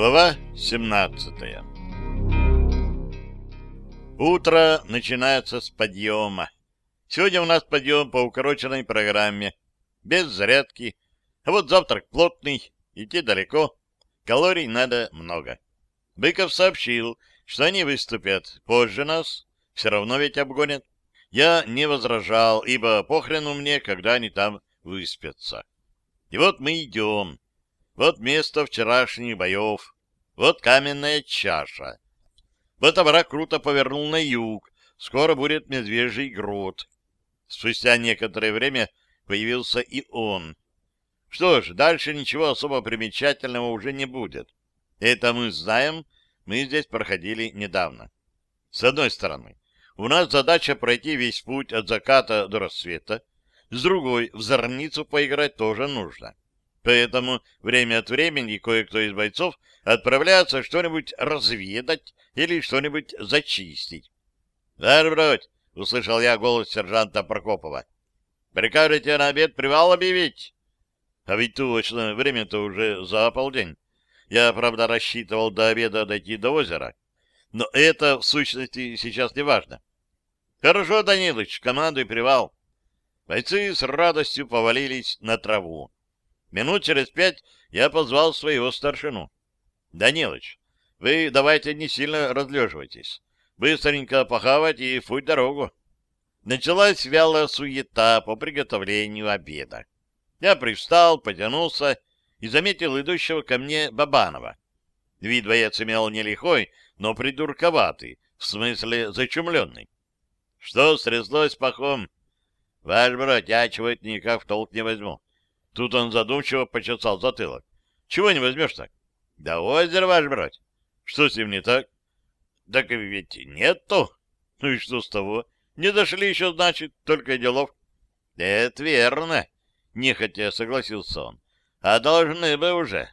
Глава 17 Утро начинается с подъема. Сегодня у нас подъем по укороченной программе, без зарядки. А вот завтрак плотный, идти далеко, калорий надо много. Быков сообщил, что они выступят позже нас, все равно ведь обгонят. Я не возражал, ибо похрену мне, когда они там выспятся. И вот мы идем. Вот место вчерашних боев. Вот каменная чаша. Вот овраг круто повернул на юг. Скоро будет медвежий грот. Спустя некоторое время появился и он. Что ж, дальше ничего особо примечательного уже не будет. Это мы знаем, мы здесь проходили недавно. С одной стороны, у нас задача пройти весь путь от заката до рассвета. С другой, в зорницу поиграть тоже нужно. Поэтому время от времени кое-кто из бойцов отправляется что-нибудь разведать или что-нибудь зачистить. — Варбродь! — услышал я голос сержанта Прокопова. — Прикажете на обед привал объявить? А ведь точно, время-то уже за полдень. Я, правда, рассчитывал до обеда дойти до озера. Но это, в сущности, сейчас не важно. — Хорошо, Данилыч, командуй привал. Бойцы с радостью повалились на траву. Минут через пять я позвал своего старшину. — Данилыч, вы давайте не сильно разлеживайтесь. Быстренько похавать и футь дорогу. Началась вялая суета по приготовлению обеда. Я привстал, потянулся и заметил идущего ко мне Бабанова. Вид боец имел не лихой, но придурковатый, в смысле зачумленный. — Что стряслось, пахом? — Ваш брат, я чего-то никак в толк не возьму. Тут он задумчиво почесал затылок. Чего не возьмешь так? Да озеро ваш брать. Что с ним не так? Так ведь нету. Ну и что с того? Не дошли еще, значит, только делов. Это верно. Нехотя согласился он. А должны бы уже.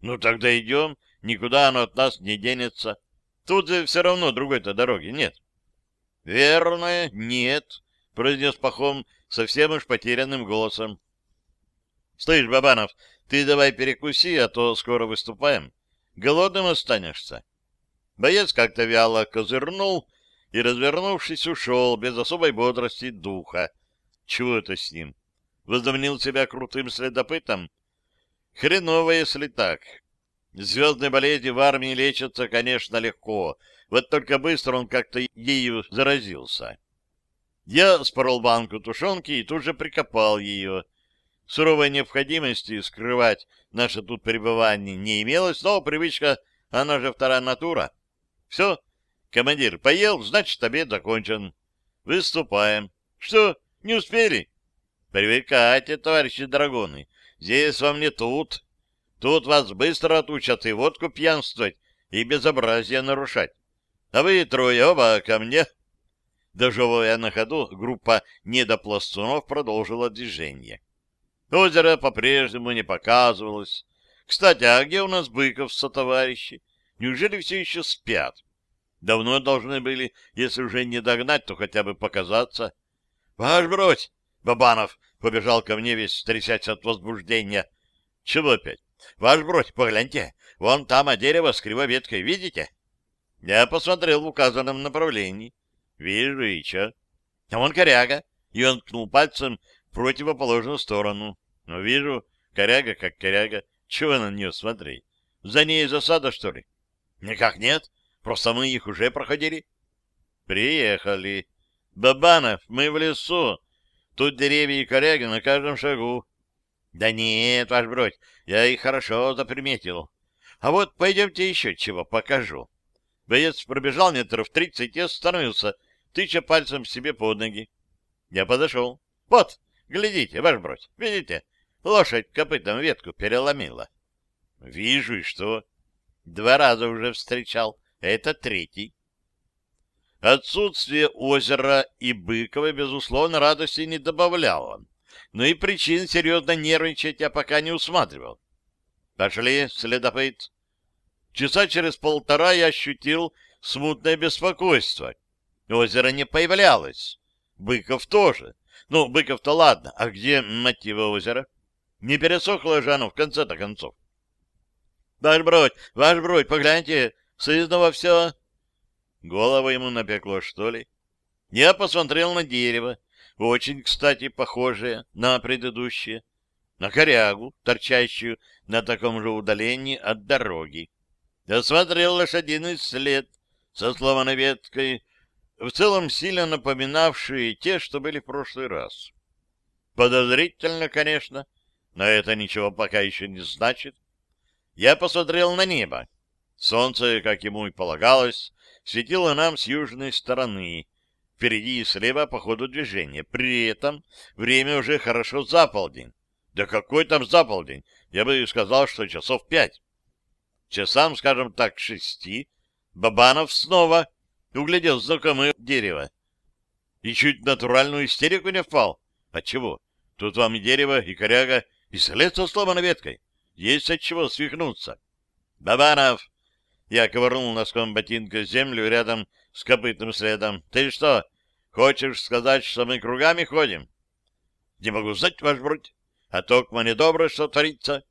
Ну тогда идем. Никуда оно от нас не денется. Тут же все равно другой-то дороги нет. Верно, нет, произнес Пахом совсем уж потерянным голосом. Слышь, Бабанов, ты давай перекуси, а то скоро выступаем. Голодным останешься. Боец как-то вяло козырнул и, развернувшись, ушел без особой бодрости духа. Чего это с ним? Возомнил себя крутым следопытом? Хреново, если так. Звездные болезни в армии лечатся, конечно, легко. Вот только быстро он как-то ею заразился. Я спорол банку тушенки и тут же прикопал ее. Суровой необходимости скрывать наше тут пребывание не имелось, но привычка, она же вторая натура. Все, командир поел, значит, обед закончен. Выступаем. Что, не успели? Привыкайте, товарищи драгоны, здесь вам не тут. Тут вас быстро отучат и водку пьянствовать, и безобразие нарушать. А вы трое оба ко мне. Дожевывая на ходу, группа недопластунов продолжила движение. Озеро по-прежнему не показывалось. Кстати, а где у нас Быков со товарищи? Неужели все еще спят? Давно должны были, если уже не догнать, то хотя бы показаться. — Ваш брось! — Бабанов побежал ко мне весь трясясь от возбуждения. — Чего опять? — Ваш брось, погляньте, вон там а дерево с кривой веткой, видите? Я посмотрел в указанном направлении. — Вижу, и чё? — А вон коряга. И он ткнул пальцем противоположную сторону. Но вижу, коряга как коряга. Чего на нее смотреть? За ней засада, что ли? Никак нет. Просто мы их уже проходили. Приехали. Бабанов, мы в лесу. Тут деревья и коряги на каждом шагу. Да нет, ваш бродь, я их хорошо заприметил. А вот пойдемте еще чего покажу. Боец пробежал метров тридцать и остановился, тыча пальцем себе под ноги. Я подошел. Вот, Глядите, ваш брось, видите? Лошадь копытом ветку переломила. Вижу, и что? Два раза уже встречал. Это третий. Отсутствие озера и Быкова, безусловно, радости не добавляло. Но и причин серьезно нервничать я пока не усматривал. Пошли, следопыт. Часа через полтора я ощутил смутное беспокойство. Озеро не появлялось. Быков тоже. Ну, Быков-то ладно, а где, мать его, озеро? Не пересохло же оно в конце-то концов. Ваш бродь, ваш бродь, погляньте, сызнова все. Голову ему напекло, что ли? Я посмотрел на дерево, очень, кстати, похожее на предыдущее, на корягу, торчащую на таком же удалении от дороги. Осмотрел лошадиный след со сломанной веткой, в целом сильно напоминавшие те, что были в прошлый раз. Подозрительно, конечно, но это ничего пока еще не значит. Я посмотрел на небо. Солнце, как ему и полагалось, светило нам с южной стороны, впереди и слева по ходу движения. При этом время уже хорошо за полдень. Да какой там за полдень? Я бы сказал, что часов пять. Часам, скажем так, шести, Бабанов снова углядел знакомое дерево. И чуть натуральную истерику не впал. Отчего? Тут вам и дерево, и коряга, и след со сломанной веткой. Есть от чего свихнуться. Бабанов! Я ковырнул носком ботинка землю рядом с копытным следом. Ты что, хочешь сказать, что мы кругами ходим? Не могу знать, ваш бродь. А токмо недобро, что творится.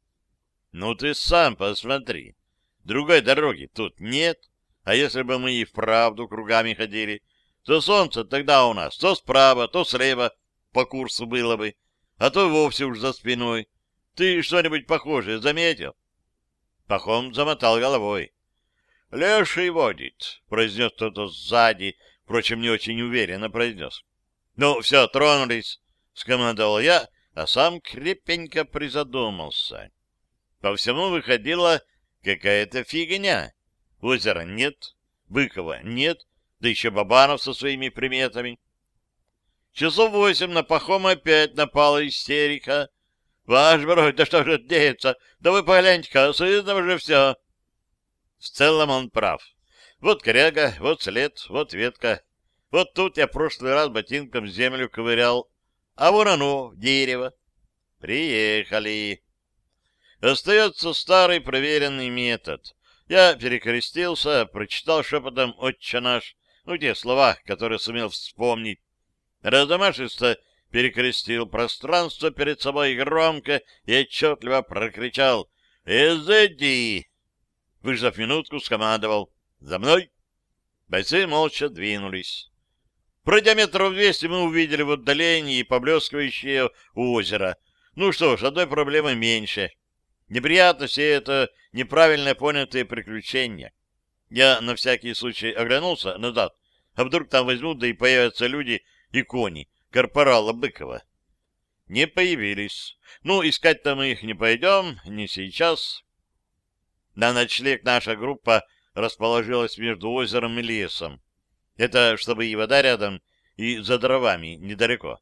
Ну ты сам посмотри. Другой дороги тут нет. А если бы мы и вправду кругами ходили, то солнце тогда у нас то справа, то слева по курсу было бы, а то вовсе уж за спиной. Ты что-нибудь похожее заметил? Пахом замотал головой. — Леший водит, — произнес кто-то сзади, впрочем, не очень уверенно произнес. — Ну, все, тронулись, — скомандовал я, а сам крепенько призадумался. По всему выходила какая-то фигня. Озера нет, Быкова нет, да еще Бабанов со своими приметами. Часов восемь на Пахом опять напала истерика. Ваш бродь, да что же деется? Да вы погляньте-ка, сызнова же все. В целом он прав. Вот коряга, вот след, вот ветка. Вот тут я прошлый раз ботинком землю ковырял, а вон оно, дерево. Приехали. Остается старый проверенный метод. Я перекрестился, прочитал шепотом «Отче наш», ну, те слова, которые сумел вспомнить. Разомашисто перекрестил пространство перед собой громко и отчетливо прокричал «Изыди!» Выждав минутку, скомандовал «За мной!» Бойцы молча двинулись. Пройдя метров двести, мы увидели в отдалении поблескивающее озеро. Ну что ж, одной проблемы меньше — Неприятности — это неправильно понятые приключения. Я на всякий случай оглянулся назад, а вдруг там возьмут, да и появятся люди и кони корпорала Быкова. Не появились. Ну, искать-то мы их не пойдем, не сейчас. На ночлег наша группа расположилась между озером и лесом. Это чтобы и вода рядом, и за дровами недалеко.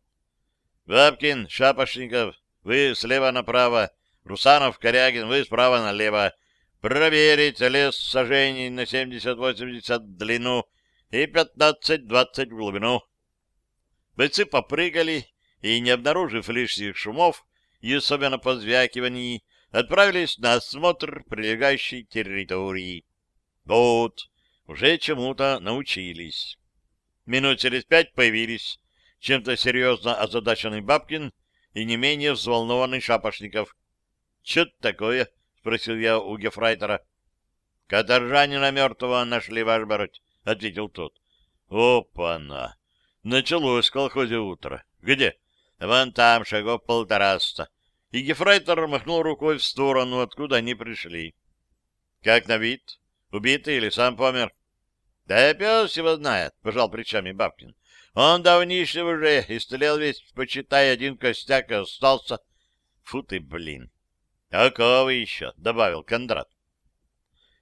Бабкин, Шапошников, вы слева направо, Русанов, Корягин, вы справа налево. Проверить лес сажений на 70-80 в длину и 15-20 в глубину. Бойцы попрыгали и, не обнаружив лишних шумов и особенно позвякиваний, отправились на осмотр прилегающей территории. Вот, уже чему-то научились. Минут через пять появились чем-то серьезно озадаченный Бабкин и не менее взволнованный Шапошников. — Че такое? — спросил я у Гефрайтера. — Каторжанина мертвого нашли, ваш баруть, — ответил тот. — Опа-на! Началось в колхозе утро. Где? — Вон там, шагов полтораста. И Гефрайтер махнул рукой в сторону, откуда они пришли. — Как на вид? Убитый или сам помер? — Да пес его знает, — пожал плечами Бабкин. — Он давнишний уже, истлел весь, почитай, один костяк и остался. Фу ты, блин! «Такого еще», — добавил Кондрат.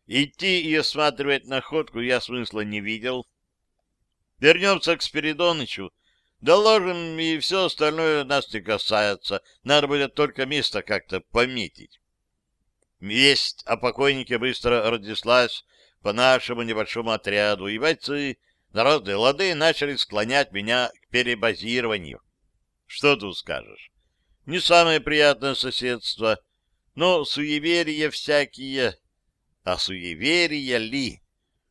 Идти и осматривать находку я смысла не видел. Вернемся к Спиридонычу. Доложим, и все остальное нас не касается. Надо будет только место как-то пометить. Весть о покойнике быстро разослась по нашему небольшому отряду, и бойцы народные лады начали склонять меня к перебазированию. Что тут скажешь? Не самое приятное соседство — но суеверия всякие... А суеверия ли?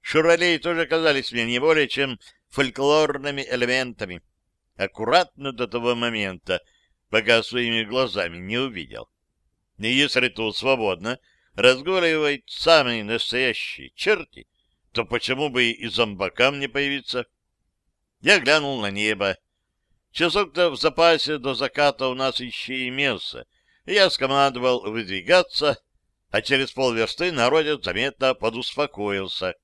Шуралей тоже казались мне не более чем фольклорными элементами. Аккуратно до того момента, пока своими глазами не увидел. И если тут свободно разгуливают самые настоящие черти, то почему бы и зомбакам не появиться? Я глянул на небо. Часок-то в запасе до заката у нас еще имелся, я скомандовал выдвигаться, а через полверсты народец заметно подуспокоился.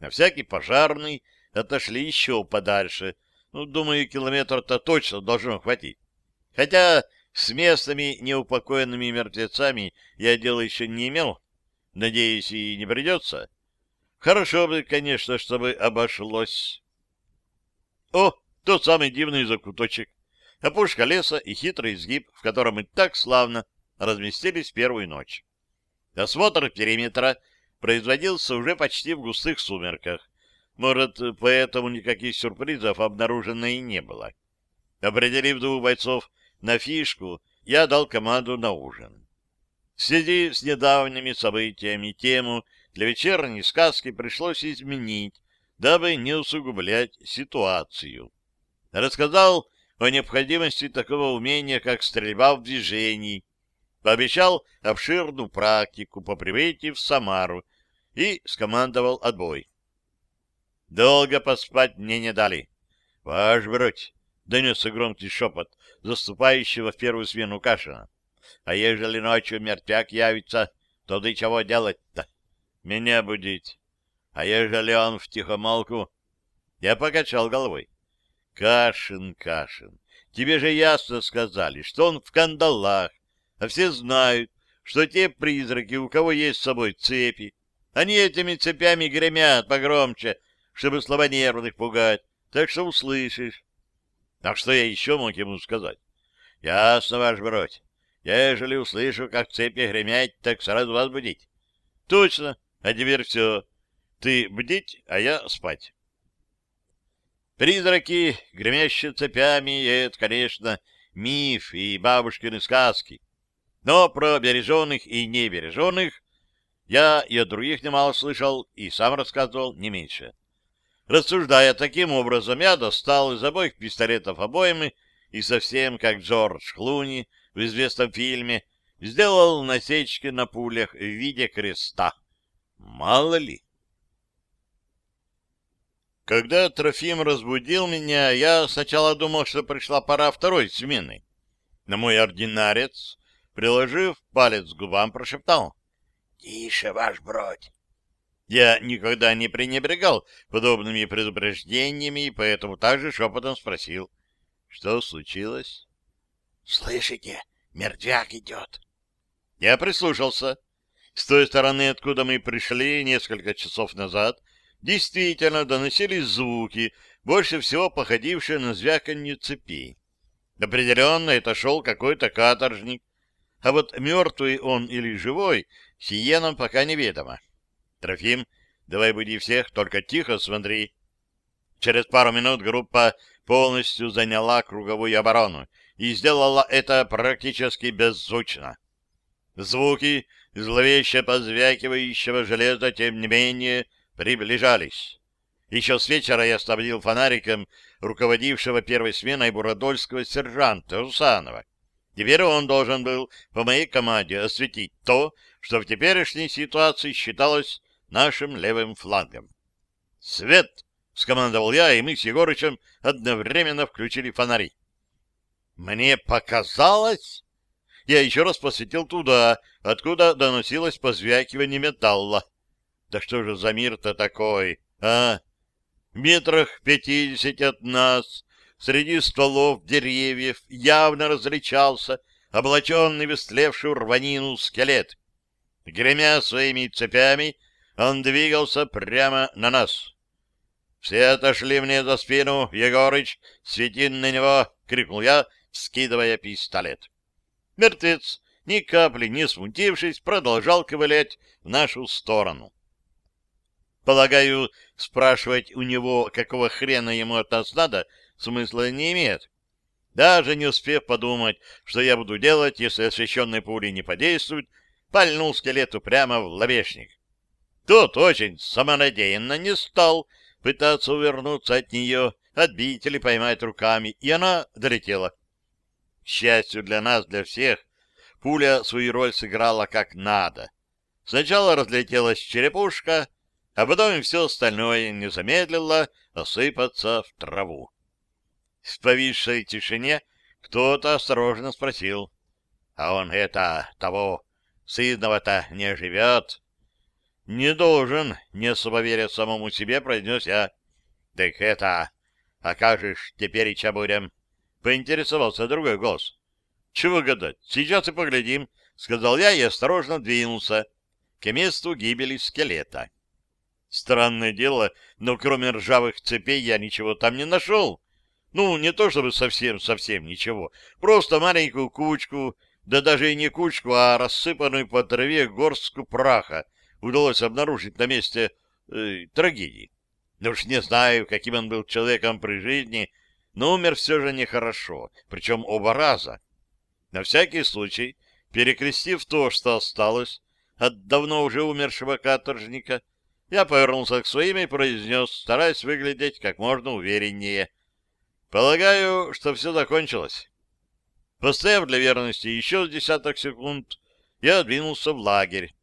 На всякий пожарный отошли еще подальше. Ну, думаю, километр-то точно должно хватить. Хотя с местными неупокоенными мертвецами я дела еще не имел. Надеюсь, и не придется. Хорошо бы, конечно, чтобы обошлось. О, тот самый дивный закуточек. Опушка леса и хитрый изгиб, в котором мы так славно разместились первую ночь. Осмотр периметра производился уже почти в густых сумерках. Может, поэтому никаких сюрпризов обнаружено и не было. Определив двух бойцов на фишку, я дал команду на ужин. В связи с недавними событиями тему для вечерней сказки пришлось изменить, дабы не усугублять ситуацию. Рассказал о необходимости такого умения, как стрельба в движении, пообещал обширную практику по прибытии в Самару и скомандовал отбой. Долго поспать мне не дали. — Ваш бродь! — донесся громкий шепот заступающего в первую смену Кашина. — А ежели ночью мертвяк явится, то ты чего делать-то? — Меня будить. А ежели он в тихомолку? Я покачал головой. — Кашин, Кашин, тебе же ясно сказали, что он в кандалах, а все знают, что те призраки, у кого есть с собой цепи, они этими цепями гремят погромче, чтобы слабонервных пугать, так что услышишь. А что я еще мог ему сказать? Ясно, ваш бродь. Ежели услышу, как цепи гремят, так сразу вас будить. Точно, а теперь все. Ты бдить, а я спать. Призраки, гремящие цепями, это, конечно, миф и бабушкины сказки. Но про береженных и небереженных я и от других немало слышал, и сам рассказывал не меньше. Рассуждая таким образом, я достал из обоих пистолетов обоймы и совсем как Джордж Клуни в известном фильме сделал насечки на пулях в виде креста. Мало ли. Когда Трофим разбудил меня, я сначала думал, что пришла пора второй смены. На мой ординарец приложив палец к губам, прошептал. — Тише, ваш бродь. Я никогда не пренебрегал подобными предупреждениями, и поэтому также шепотом спросил. — Что случилось? — Слышите, мертвяк идет. Я прислушался. С той стороны, откуда мы пришли несколько часов назад, действительно доносились звуки, больше всего походившие на звяканье цепей. Определенно, это шел какой-то каторжник, а вот мертвый он или живой, сие нам пока неведомо. Трофим, давай буди всех, только тихо смотри. Через пару минут группа полностью заняла круговую оборону и сделала это практически беззвучно. Звуки зловеще позвякивающего железа, тем не менее, приближались. Еще с вечера я снабдил фонариком руководившего первой сменой Буродольского сержанта Усанова. Теперь он должен был по моей команде осветить то, что в теперешней ситуации считалось нашим левым флангом. «Свет!» — скомандовал я, и мы с Егорычем одновременно включили фонари. «Мне показалось...» Я еще раз посветил туда, откуда доносилось позвякивание металла. Да что же за мир-то такой, а? В метрах пятидесяти от нас среди стволов деревьев явно различался облаченный в истлевшую рванину скелет. Гремя своими цепями, он двигался прямо на нас. «Все отошли мне за спину, Егорыч, свети на него!» — крикнул я, скидывая пистолет. Мертвец, ни капли не смутившись, продолжал ковылять в нашу сторону. Полагаю, спрашивать у него, какого хрена ему от нас надо, смысла не имеет. Даже не успев подумать, что я буду делать, если освещенные пули не подействуют, пальнул скелету прямо в лобешник. Тот очень самонадеянно не стал пытаться увернуться от нее, отбить или поймать руками, и она долетела. К счастью для нас, для всех, пуля свою роль сыграла как надо. Сначала разлетелась черепушка, а потом и все остальное не замедлило осыпаться в траву. В повисшей тишине кто-то осторожно спросил, «А он это, того, сыдного-то не живет?» «Не должен», — не особо веря самому себе, произнес я. «Так это, ж теперь и будем?» — поинтересовался другой голос. «Чего гадать, сейчас и поглядим», — сказал я и осторожно двинулся к месту гибели скелета. Странное дело, но кроме ржавых цепей я ничего там не нашел. Ну, не то чтобы совсем-совсем ничего, просто маленькую кучку, да даже и не кучку, а рассыпанную по траве горстку праха удалось обнаружить на месте э, трагедии. Ну уж не знаю, каким он был человеком при жизни, но умер все же нехорошо, причем оба раза. На всякий случай, перекрестив то, что осталось от давно уже умершего каторжника, я повернулся к своим и произнес, стараясь выглядеть как можно увереннее. Полагаю, что все закончилось. Постояв для верности еще с десяток секунд, я двинулся в лагерь.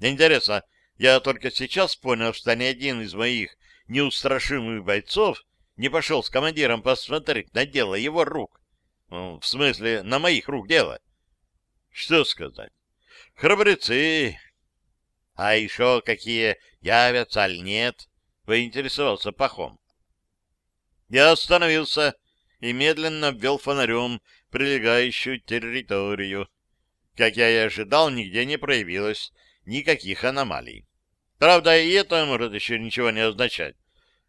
Интересно, я только сейчас понял, что ни один из моих неустрашимых бойцов не пошел с командиром посмотреть на дело его рук. Ну, в смысле, на моих рук дело. Что сказать? Храбрецы. А еще какие явятся, аль нет? Поинтересовался Пахом. Я остановился и медленно обвел фонарем прилегающую территорию. Как я и ожидал, нигде не проявилось никаких аномалий. Правда, и это может еще ничего не означать.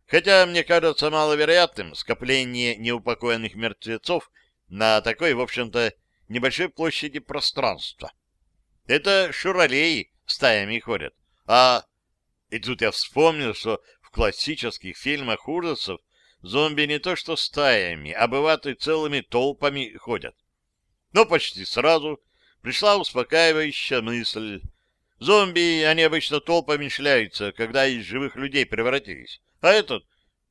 Хотя мне кажется маловероятным скопление неупокоенных мертвецов на такой, в общем-то, небольшой площади пространства. Это шуралеи стаями ходят. А... И тут я вспомнил, что в классических фильмах ужасов зомби не то что стаями, а бывают и целыми толпами ходят. Но почти сразу пришла успокаивающая мысль. Зомби, они обычно толпами шляются, когда из живых людей превратились. А этот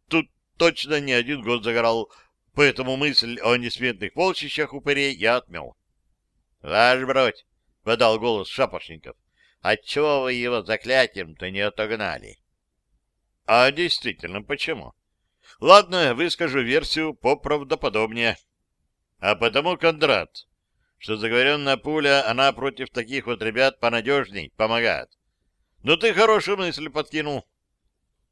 тут точно не один год загорал, поэтому мысль о несметных полчищах упырей я отмел. — Ваш бродь, — подал голос Шапошников, — отчего вы его заклятием-то не отогнали? — А действительно, почему? — Ладно, выскажу версию поправдоподобнее. А потому, Кондрат, что заговоренная пуля, она против таких вот ребят понадежней помогает. Но ты хорошую мысль подкинул.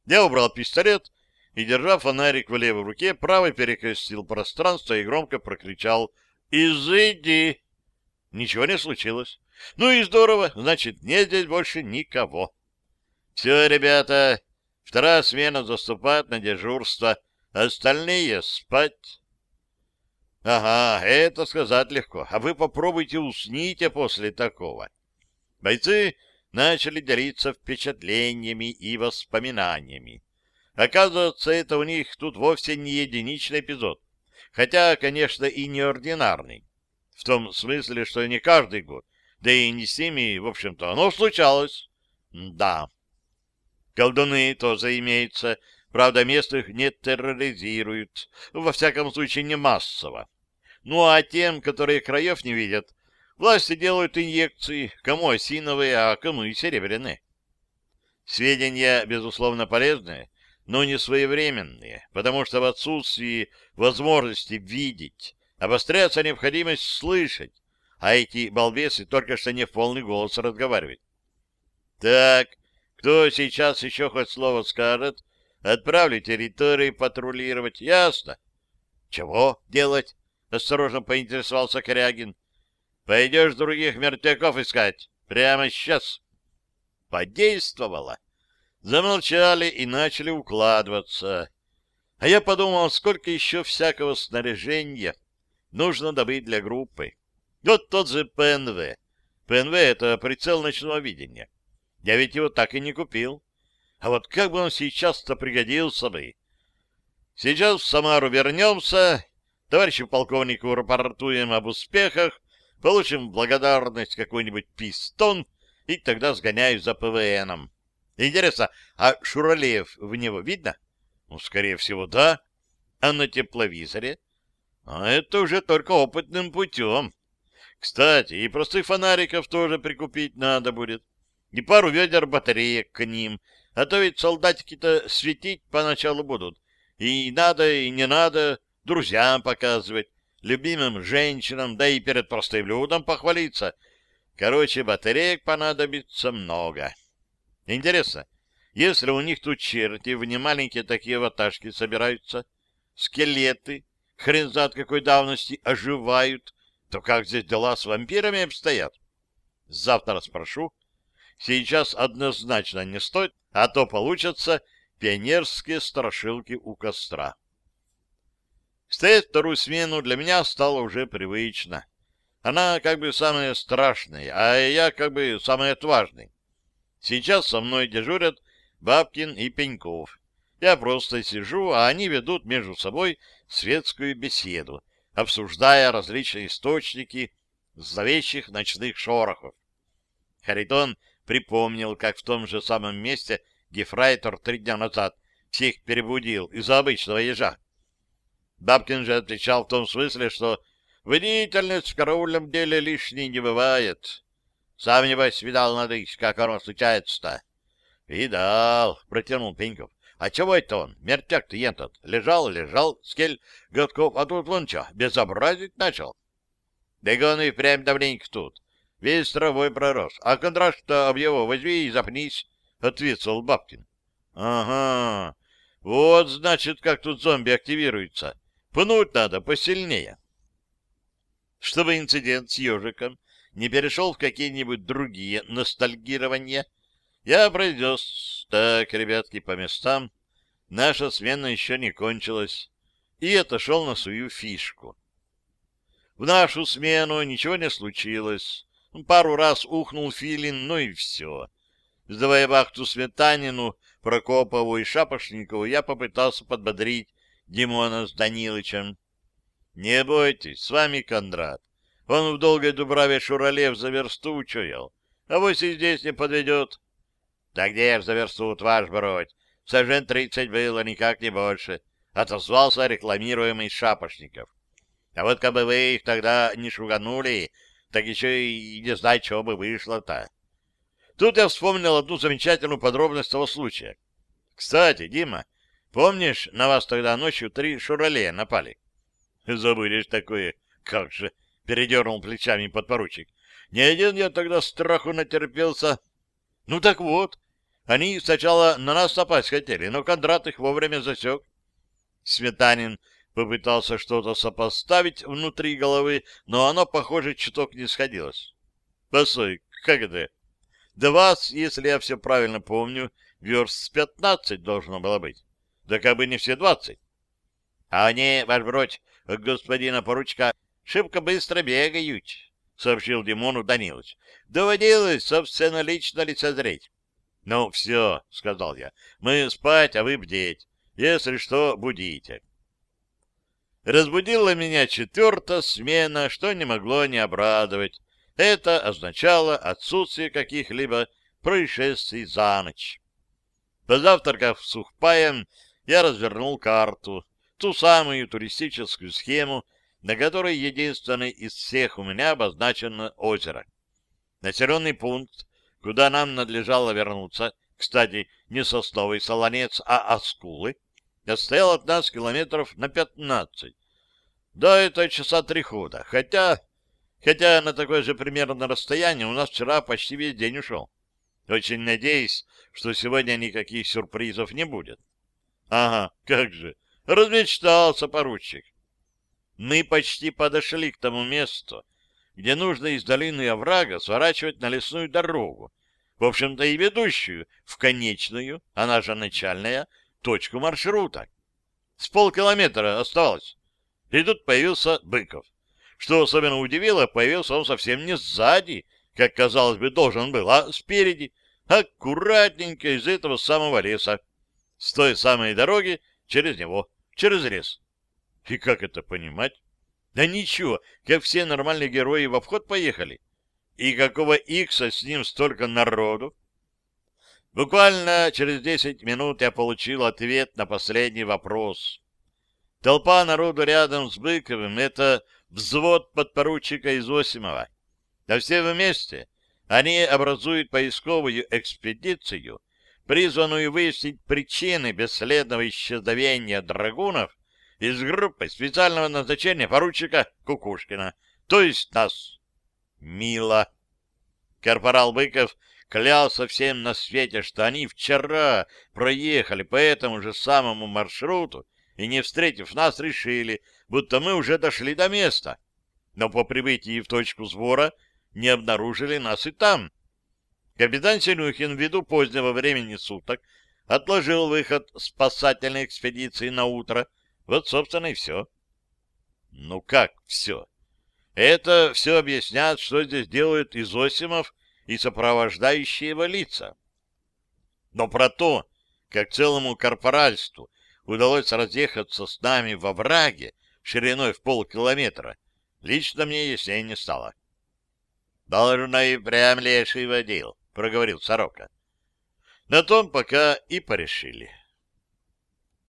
Я убрал пистолет и, держа фонарик в левой руке, правой перекрестил пространство и громко прокричал «Изыди!». Ничего не случилось. Ну и здорово, значит, нет здесь больше никого. Все, ребята, вторая смена заступает на дежурство, остальные спать. Ага, это сказать легко. А вы попробуйте усните после такого. Бойцы начали делиться впечатлениями и воспоминаниями. Оказывается, это у них тут вовсе не единичный эпизод. Хотя, конечно, и неординарный. В том смысле, что не каждый год. Да и не с ними, в общем-то, оно случалось. Да. Колдуны тоже имеются, Правда, местных не терроризируют, во всяком случае не массово. Ну а тем, которые краев не видят, власти делают инъекции, кому осиновые, а кому и серебряные. Сведения, безусловно, полезные, но не своевременные, потому что в отсутствии возможности видеть обостряется необходимость слышать, а эти балбесы только что не в полный голос разговаривают. Так, кто сейчас еще хоть слово скажет, Отправлю территории патрулировать. Ясно. Чего делать? Осторожно поинтересовался Корягин. Пойдешь других мертвяков искать. Прямо сейчас. Подействовало. Замолчали и начали укладываться. А я подумал, сколько еще всякого снаряжения нужно добыть для группы. Вот тот же ПНВ. ПНВ — это прицел ночного видения. Я ведь его так и не купил. А вот как бы он сейчас-то пригодился бы? Сейчас в Самару вернемся, товарищу полковнику рапортуем об успехах, получим благодарность какой-нибудь пистон, и тогда сгоняю за ПВНом. Интересно, а Шуралеев в него видно? Ну, скорее всего, да. А на тепловизоре? А это уже только опытным путем. Кстати, и простых фонариков тоже прикупить надо будет. и пару ведер батареек к ним, а то ведь солдатики-то светить поначалу будут. И надо, и не надо друзьям показывать, любимым женщинам, да и перед простым людом похвалиться. Короче, батареек понадобится много. Интересно, если у них тут черти в немаленькие такие ваташки собираются, скелеты, хрен знает какой давности, оживают, то как здесь дела с вампирами обстоят? Завтра спрошу. Сейчас однозначно не стоит, а то получатся пионерские страшилки у костра. Стоять вторую смену для меня стало уже привычно. Она как бы самая страшная, а я как бы самый отважный. Сейчас со мной дежурят Бабкин и Пеньков. Я просто сижу, а они ведут между собой светскую беседу, обсуждая различные источники зловещих ночных шорохов. Харитон припомнил, как в том же самом месте Гефрайтор три дня назад всех перебудил из-за обычного ежа. Бабкин же отвечал в том смысле, что водительность в караульном деле лишней не бывает. Сам, небось, видал, надысь, как оно случается-то. — Видал, — протянул Пеньков. — А чего это он? Мертяк-то этот. Лежал, лежал, скель годков, а тут вон что, безобразить начал. Да и прям давненько тут. Весь травой пророс. А контрашт-то об его возьми и запнись, — ответил Бабкин. — Ага, вот, значит, как тут зомби активируются. Пнуть надо посильнее. Чтобы инцидент с ежиком не перешел в какие-нибудь другие ностальгирования, я произнес, так, ребятки, по местам, наша смена еще не кончилась, и отошел на свою фишку. В нашу смену ничего не случилось. Пару раз ухнул филин, ну и все. Сдавая вахту Сметанину, Прокопову и Шапошникову, я попытался подбодрить Димона с Данилычем. «Не бойтесь, с вами Кондрат. Он в долгой дубраве Шуралев за версту учуял. А вось и здесь не подведет». «Да где ж за версту, ваш бродь? Сажен тридцать было, никак не больше», — отозвался рекламируемый Шапошников. «А вот как бы вы их тогда не шуганули, так еще и не знаю, что бы вышло-то». Тут я вспомнил одну замечательную подробность того случая. «Кстати, Дима, — Помнишь, на вас тогда ночью три шуралея напали? Забудешь такое. Как же, передернул плечами подпоручик. Не один я тогда страху натерпелся. Ну так вот, они сначала на нас напасть хотели, но Кондрат их вовремя засек. Сметанин попытался что-то сопоставить внутри головы, но оно, похоже, чуток не сходилось. Постой, как это? Да вас, если я все правильно помню, верст пятнадцать должно было быть. Да как бы не все двадцать. А они, ваш бродь, господина поручка, шибко быстро бегают, — сообщил Димону Данилович. Доводилось, собственно, лично лицезреть. — Ну, все, — сказал я, — мы спать, а вы бдеть. Если что, будите. Разбудила меня четвертая смена, что не могло не обрадовать. Это означало отсутствие каких-либо происшествий за ночь. Позавтракав сухпаем, я развернул карту, ту самую туристическую схему, на которой единственной из всех у меня обозначено озеро. Населенный пункт, куда нам надлежало вернуться, кстати, не сосновый солонец, а оскулы, отстоял от нас километров на пятнадцать. Да, это часа три хода, хотя... Хотя на такое же примерно расстояние у нас вчера почти весь день ушел. Очень надеюсь, что сегодня никаких сюрпризов не будет. Ага, как же. Размечтался поручик. Мы почти подошли к тому месту, где нужно из долины оврага сворачивать на лесную дорогу, в общем-то и ведущую в конечную, она же начальная, точку маршрута. С полкилометра оставалось. И тут появился Быков. Что особенно удивило, появился он совсем не сзади, как, казалось бы, должен был, а спереди, аккуратненько из этого самого леса с той самой дороги через него, через лес. И как это понимать? Да ничего, как все нормальные герои в обход поехали. И какого икса с ним столько народу? Буквально через десять минут я получил ответ на последний вопрос. Толпа народу рядом с Быковым — это взвод подпоручика Изосимова. Да все вместе Они образуют поисковую экспедицию, призванную выяснить причины бесследного исчезновения драгунов из группы специального назначения поручика Кукушкина, то есть нас. Мило. Корпорал Быков клялся всем на свете, что они вчера проехали по этому же самому маршруту и, не встретив нас, решили, будто мы уже дошли до места. Но по прибытии в точку сбора не обнаружили нас и там. Капитан Синюхин, ввиду позднего времени суток, отложил выход спасательной экспедиции на утро. Вот, собственно, и все. Ну как все? Это все объясняет, что здесь делают Изосимов и сопровождающие его лица. Но про то, как целому корпоральству удалось разъехаться с нами во враге шириной в полкилометра, лично мне яснее не стало. — Должно и прям леший водил, — проговорил Сорока. На том пока и порешили.